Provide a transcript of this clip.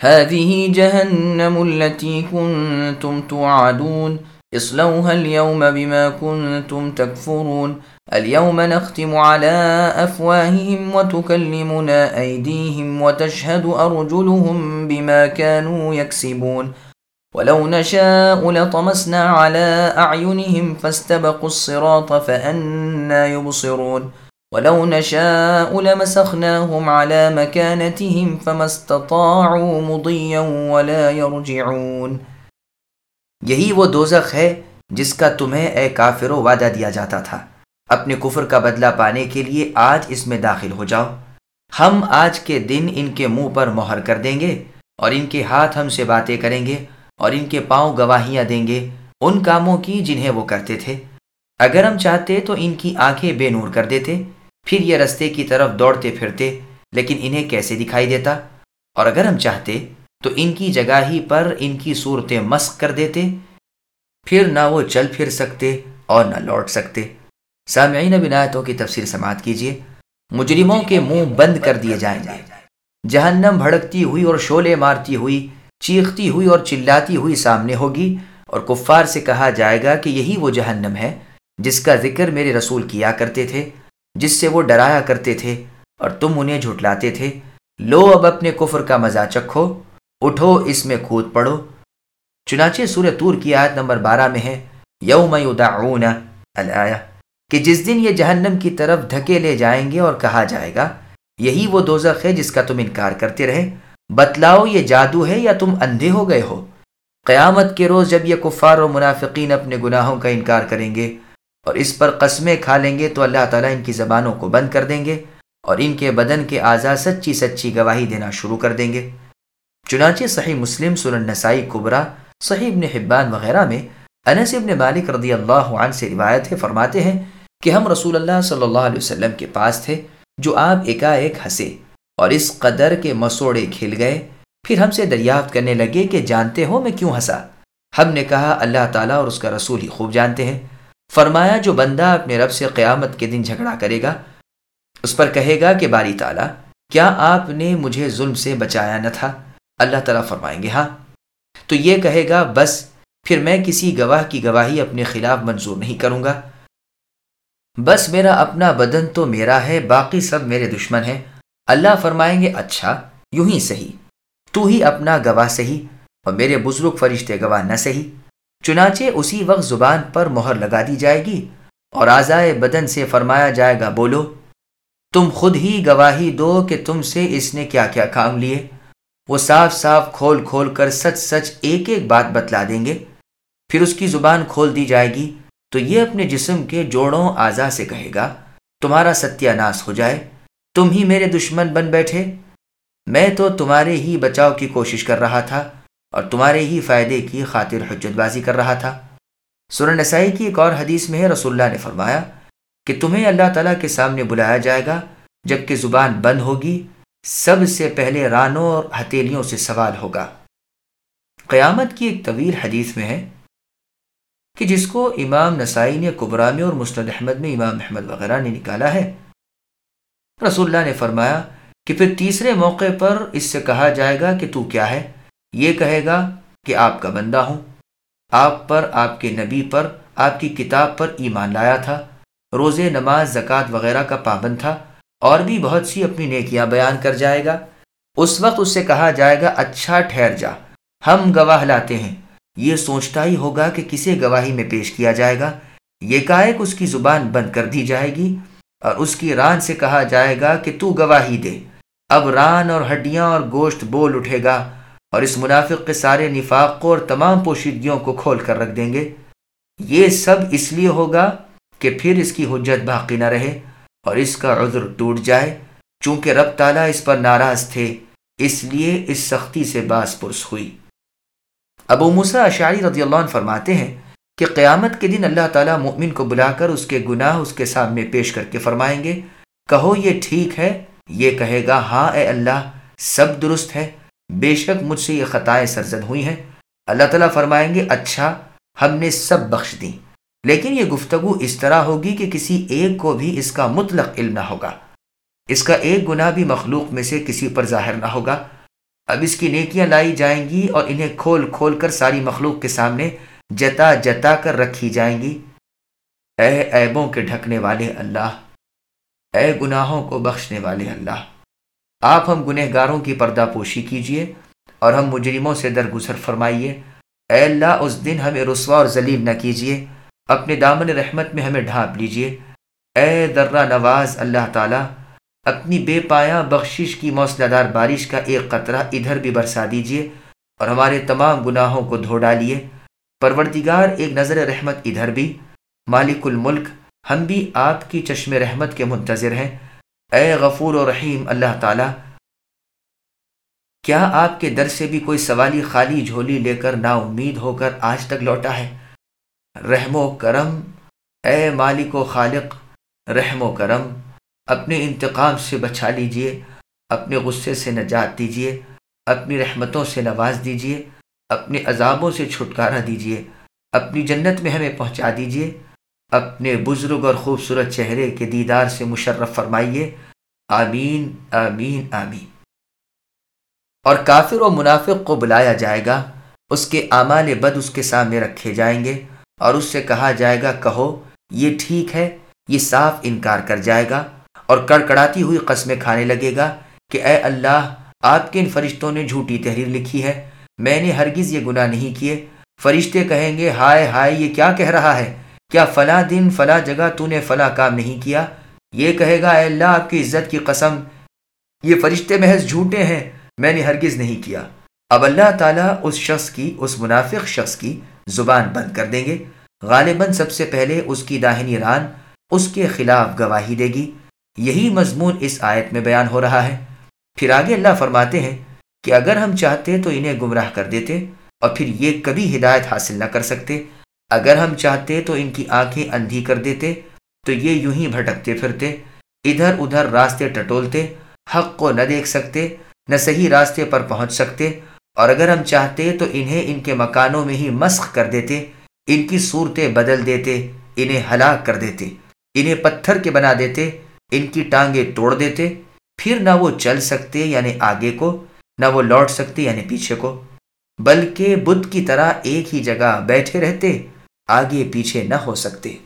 هذه جهنم التي كنتم توعدون. اصلوها اليوم بما كنتم تكفرون. اليوم نختم على أفواههم وتكلمنا أيديهم وتشهد أرجلهم بما كانوا يكسبون. ولو نشاء لطمسنا على أعينهم فاستبقوا الصراط فأنا يبصرون. ولو نشاء لمسخناهم على مكانتهم فما استطاعوا مضيا ولا يرجعون. یہی وہ دوزخ ہے جس کا تمہیں اے کافرو وعدہ دیا جاتا تھا۔ اپنے کفر کا بدلہ پانے کے لیے آج اس میں داخل ہو جاؤ۔ ہم آج کے دن ان کے منہ پر مہر کر دیں گے اور ان کے ہاتھ ہم سے باتیں کریں گے اور ان کے پاؤں گواہیاں دیں گے ان کاموں کی جنہیں وہ کرتے تھے۔ اگر ہم چاہتے تو ان کی آنکھیں بے نور کر دیتے۔ پھر یہ رستے کی طرف دوڑتے پھرتے لیکن انہیں کیسے دکھائی دیتا؟ اور اگر ہم چاہتے تو ان کی جگہ ہی پر ان کی صورتیں مسق کر دیتے، پھر نہ وہ چل پھر سکتے اور نہ لوٹ سکتے۔ سامعین بنایتوں کی تفسیر سماعت کیجیے۔ مجرموں کے منہ بند کر دیے جائیں گے۔ جہنم بھڑکتی ہوئی اور شولے مارتی ہوئی، چیختی ہوئی اور چلاتی ہوئی سامنے ہوگی۔ اور کفار سے کہا جائے گا کہ یہی وہ جہنم ہے جس کا ذکر میرے رسول کیا کرتے تھے۔ جس سے وہ ڈرایا کرتے تھے اور تم انہیں جھٹلاتے تھے۔ لو اب اپنے کفر کا مزہ چکھو، اٹھو، اس میں کھود پڑو۔ چنانچہ سورہ تور کی آیت نمبر بارہ میں ہے، یوم یدعون الآیہ، کہ جس دن یہ جہنم کی طرف دھکے لے جائیں گے اور کہا جائے گا، یہی وہ دوزخ ہے جس کا تم انکار کرتے رہے۔ بتلاؤ یہ جادو ہے یا تم اندھے ہو گئے ہو؟ قیامت کے روز جب یہ کفار و منافقین اپنے گناہوں کا انکار کریں گے اور اس پر قسمیں کھا لیں گے تو اللہ تعالیٰ ان کی زبانوں کو بند کر دیں گے اور ان کے بدن کے اعضاء سچی سچی گواہی دینا شروع کر دیں گے۔ چنانچہ صحیح مسلم، سنن نسائی، کبرا، صحیح ابن حبان وغیرہ میں انس ابن مالک رضی اللہ عنہ سے روایت ہے، فرماتے ہیں کہ ہم رسول اللہ صلی اللہ علیہ وسلم کے پاس تھے، جو آپ ایک ہنسے اور اس قدر کے مسوڑے کھل گئے۔ پھر ہم سے دریافت کرنے لگے کہ جانتے ہو میں کیوں ہنسا۔ ہم نے کہا، اللہ تعالیٰ اور اس کا رسول ہی خوب جانتے ہیں۔ فرمایا، جو بندہ اپنے رب سے قیامت کے دن جھگڑا کرے گا، اس پر کہے گا کہ، باری تعالیٰ، کیا آپ نے مجھے ظلم سے بچایا نہ تھا؟ اللہ تعالیٰ فرمائیں گے ہاں۔ تو یہ کہے گا، بس، پھر میں کسی گواہ کی گواہی اپنے خلاف منظور نہیں کروں گا۔ بس، میرا اپنا بدن تو میرا ہے، باقی سب میرے دشمن ہیں۔ اللہ فرمائیں گے اچھا یوں ہی صحیح۔ تو ہی اپنا گواہ صحیح، اور میرے بزرگ فرشتے گواہ نہ صحیح۔ چنانچہ اسی وقت زبان پر مہر لگا دی جائے گی اور آزائے بدن سے فرمایا جائے گا، بولو، تم خود ہی گواہی دو کہ تم سے اس نے کیا کیا کام لیے۔ وہ صاف صاف کھول کھول کر سچ سچ ایک ایک بات بتلا دیں گے۔ پھر اس کی زبان کھول دی جائے گی۔ تو یہ اپنے جسم کے جوڑوں آزا سے کہے گا، تمہارا ستیہ ناس ہو جائے۔ تم ہی میرے دشمن بن بیٹھے۔ میں تو تمہارے ہی بچاؤ کی کوشش کر رہا تھا۔ اور تمہارے ہی فائدے کی خاطر حجت بازی کر رہا تھا۔ سورہ نسائی کی ایک اور حدیث میں ہے، رسول اللہ نے فرمایا کہ تمہیں اللہ تعالیٰ کے سامنے بلایا جائے گا جبکہ زبان بند ہوگی، سب سے پہلے رانوں اور ہتیلیوں سے سوال ہوگا۔ قیامت کی ایک طویل حدیث میں ہے کہ جس کو امام نسائی نے کبرا میں اور مسند احمد میں امام احمد وغیرہ نے نکالا ہے۔ رسول اللہ نے فرمایا کہ پھر تیسرے موقع پر اس سے کہا جائے گا کہ تو کیا ہے؟ یہ کہے گا کہ آپ کا بندہ ہوں۔ آپ پر، آپ کے نبی پر، آپ کی کتاب پر ایمان لایا تھا۔ روزے، نماز، زکوٰۃ وغیرہ کا پابند تھا۔ اور بھی بہت سی اپنی نیکیاں بیان کر جائے گا۔ اس وقت اس سے کہا جائے گا اچھا ٹھہر جا۔ ہم گواہ لاتے ہیں۔ یہ سوچتا ہی ہوگا کہ کسے گواہی میں پیش کیا جائے گا۔ یہ کائک اس کی زبان بند کر دی جائے گی۔ اور اس کی ران سے کہا جائے گا کہ تو گواہی دے۔ اب ران اور ہڈیاں اور گوشت بول اٹھے گا۔ اور اس منافق کے سارے نفاق کو اور تمام پوشیدگیوں کو کھول کر رکھ دیں گے۔ یہ سب اس لیے ہوگا کہ پھر اس کی حجت باقی نہ رہے اور اس کا عذر ٹوٹ جائے۔ چونکہ رب تعالیٰ اس پر ناراض تھے، اس لیے اس سختی سے باس پرس ہوئی۔ ابو مسا اشعری رضی اللہ عنہ فرماتے ہیں کہ قیامت کے دن اللہ تعالیٰ مؤمن کو بلا کر اس کے گناہ اس کے سامنے پیش کر کے فرمائیں گے۔ کہو یہ ٹھیک ہے، یہ کہے گا ہاں اے اللہ، سب درست ہے۔ بے شک مجھ سے یہ خطائیں سرزد ہوئی ہیں۔ اللہ تعالیٰ فرمائیں گے اچھا ہم نے سب بخش دیں لیکن یہ گفتگو اس طرح ہوگی کہ کسی ایک کو بھی اس کا مطلق علم نہ ہوگا۔ اس کا ایک گناہ بھی مخلوق میں سے کسی پر ظاہر نہ ہوگا۔ اب اس کی نیکیاں لائی جائیں گی اور انہیں کھول کھول کر ساری مخلوق کے سامنے جتا جتا کر رکھی جائیں گی۔ اے عیبوں کے ڈھکنے والے اللہ، اے گناہوں کو بخشنے والے اللہ آپ ہم گنہ گاروں کی پردہ پوشی کیجیے اور ہم مجرموں سے درگزر فرمائیے۔ اے اللہ، اس دن ہمیں رسوا اور ذلیل نہ کیجیے اپنے دامن رحمت میں ہمیں ڈھانپ لیجیے اے درہ نواز، اللہ تعالیٰ، اپنی بے پایا بخشش کی موسلا دار بارش کا ایک قطرہ ادھر بھی برسا دیجیے اور ہمارے تمام گناہوں کو دھو ڈالیے۔ پروردگار، ایک نظر رحمت ادھر بھی۔ مالک الملک، ہم بھی آپ کی چشم رحمت کے منتظر ہیں۔ اے غفور و رحیم، اللہ تعالیٰ، کیا آپ کے در سے بھی کوئی سوالی خالی جھولی لے کر نا امید ہو کر آج تک لوٹا ہے؟ رحم و کرم، اے مالک و خالق، رحم و کرم، اپنے انتقام سے بچا لیجیے، اپنے غصے سے نجات دیجیے، اپنی رحمتوں سے نواز دیجیے، اپنے عذابوں سے چھٹکارا دیجیے، اپنی جنت میں ہمیں پہنچا دیجیے اپنے بزرگ اور خوبصورت چہرے کے دیدار سے مشرف فرمائیے، آمین آمین آمین۔ اور کافر و منافق کو بلایا جائے گا، اس کے اعمال بد اس کے سامنے رکھے جائیں گے، اور اس سے کہا جائے گا، کہو، یہ ٹھیک ہے، یہ صاف انکار کر جائے گا، اور کڑکڑاتی ہوئی قسمیں کھانے لگے گا کہ اے اللہ، آپ کے ان فرشتوں نے جھوٹی تحریر لکھی ہے، میں نے ہرگز یہ گناہ نہیں کیے۔ فرشتے کہیں گے، ہائے ہائے، یہ کیا کہہ رہا ہے؟ کیا فلاں دن فلاں جگہ تو نے فلاں کام نہیں کیا؟ یہ کہے گا، اے اللہ، آپ کی عزت کی قسم، یہ فرشتے محض جھوٹے ہیں، میں نے ہرگز نہیں کیا۔ اب اللہ تعالیٰ اس شخص کی، اس منافق شخص کی زبان بند کر دیں گے۔ غالباً سب سے پہلے اس کی داہنی ران اس کے خلاف گواہی دے گی۔ یہی مضمون اس آیت میں بیان ہو رہا ہے۔ پھر آگے اللہ فرماتے ہیں کہ اگر ہم چاہتے تو انہیں گمراہ کر دیتے اور پھر یہ کبھی ہدایت حاصل نہ کر سکتے۔ اگر ہم چاہتے تو ان کی آنکھیں اندھی کر دیتے، تو یہ یوں ہی بھٹکتے پھرتے، ادھر ادھر راستے ٹٹولتے، حق کو نہ دیکھ سکتے، نہ صحیح راستے پر پہنچ سکتے، اور اگر ہم چاہتے تو انہیں ان کے مکانوں میں ہی مسخ کر دیتے، ان کی صورتیں بدل دیتے، انہیں ہلاک کر دیتے، انہیں پتھر کے بنا دیتے، ان کی ٹانگیں توڑ دیتے، پھر نہ وہ چل سکتے یعنی آگے کو، نہ وہ لوٹ سکتے یعنی پیچھے کو، بلکہ بدھ کی طرح ایک ہی جگہ بیٹھے رہتے آگے پیچھے نہ ہو سکتے۔